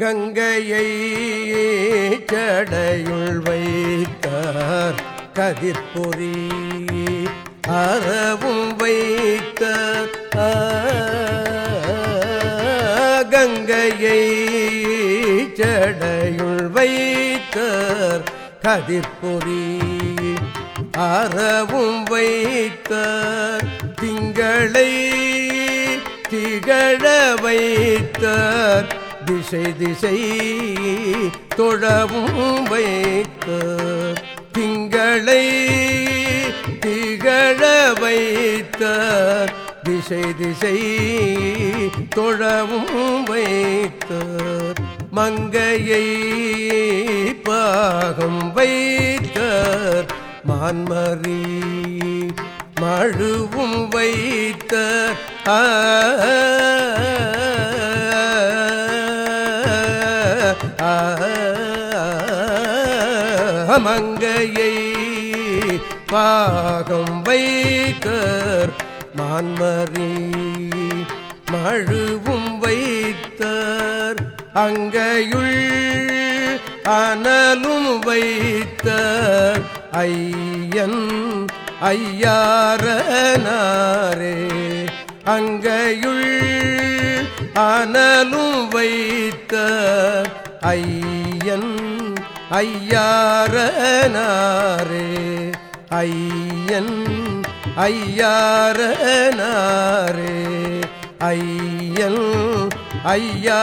கங்கையை சடையுள் வைத்தார் கதிர்பொறி அறவும் வைத்த கங்கையை சடையுள் வைத்தார் கதிர்பொறி அறவும் வைத்தார் திங்களை திகழ வைத்தார் திசை திசை தொழவும் வைத்து திங்களை திகழ வைத்த திசை திசை தொழவும் வைத்தார் மங்கையை பாகம் வைத்த மான்மரி மழுவும் வைத்த ஆ அமங்கையை பாகம் வைத்தர் மான்மரி மழுவும் வைத்தர் அங்கையுள் அனலும் வைத்தர் ஐயன் ஐயாரனாரே. அங்கையுள் அனலும் வைத்த ஐயன் ஐயாரனாரே. ஐயன் ஐயாரனாரே. ஐயன் ஐயாரனாரே.